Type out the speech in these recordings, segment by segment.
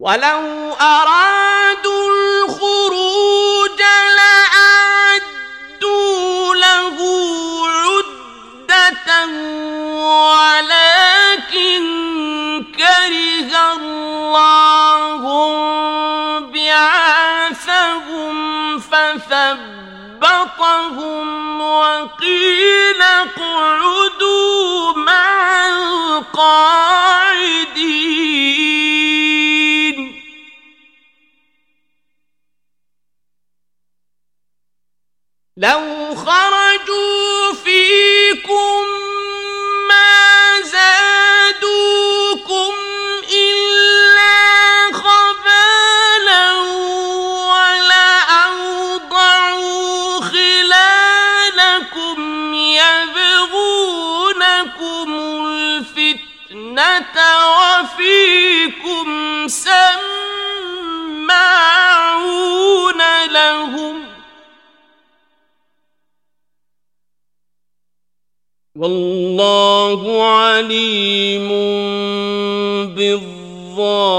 ولو أرادوا الخروج لأعدوا له عدة ولكن كره الله بعاثهم فثبطهم وقيل الفتنة وفيكم سماعون لهم والله عليم بالظالمين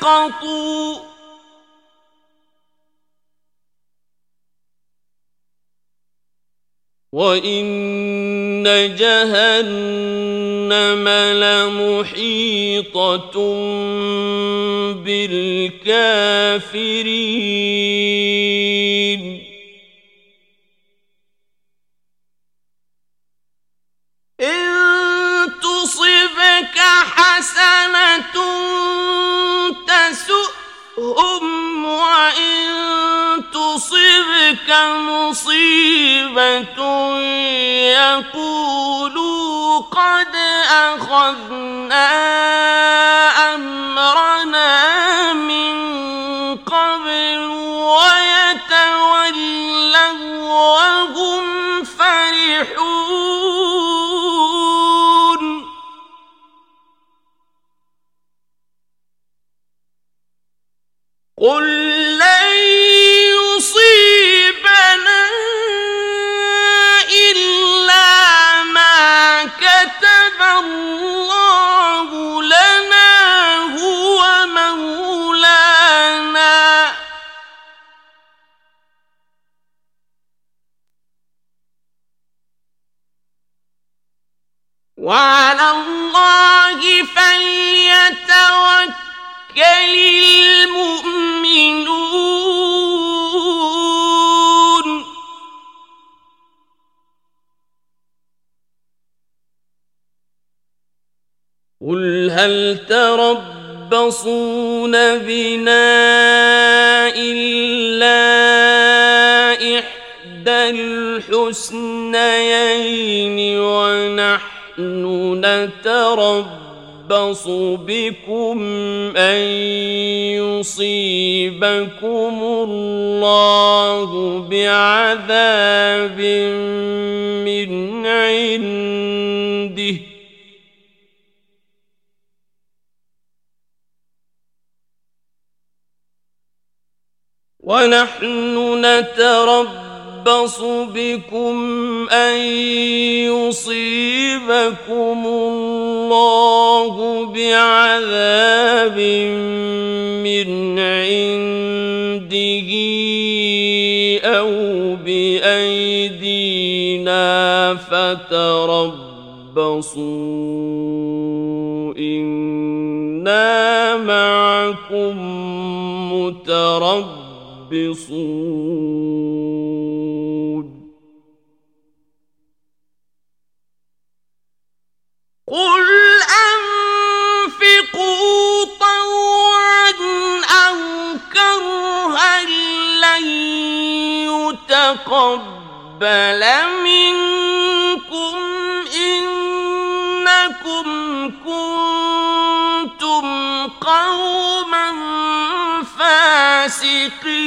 سقطوا وإن جهنم لمحيطة بالكافرين. تصبك مصيبة يقولوا قد أخذنا وعلى الله فليتوكل المؤمنون. قل هل تربصون بنا إلا إحدى الحسنيين نتربص بكم أن يصيبكم الله بعذاب من عنده ونحن نتربص بكم أن يصيبكم الله بعذاب من عنده أو بأيدينا فتربصوا إنا معكم متربصون يتقبل منكم إنكم كنتم قوما فاسقين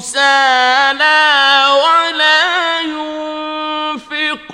كسالى ولا ينفقون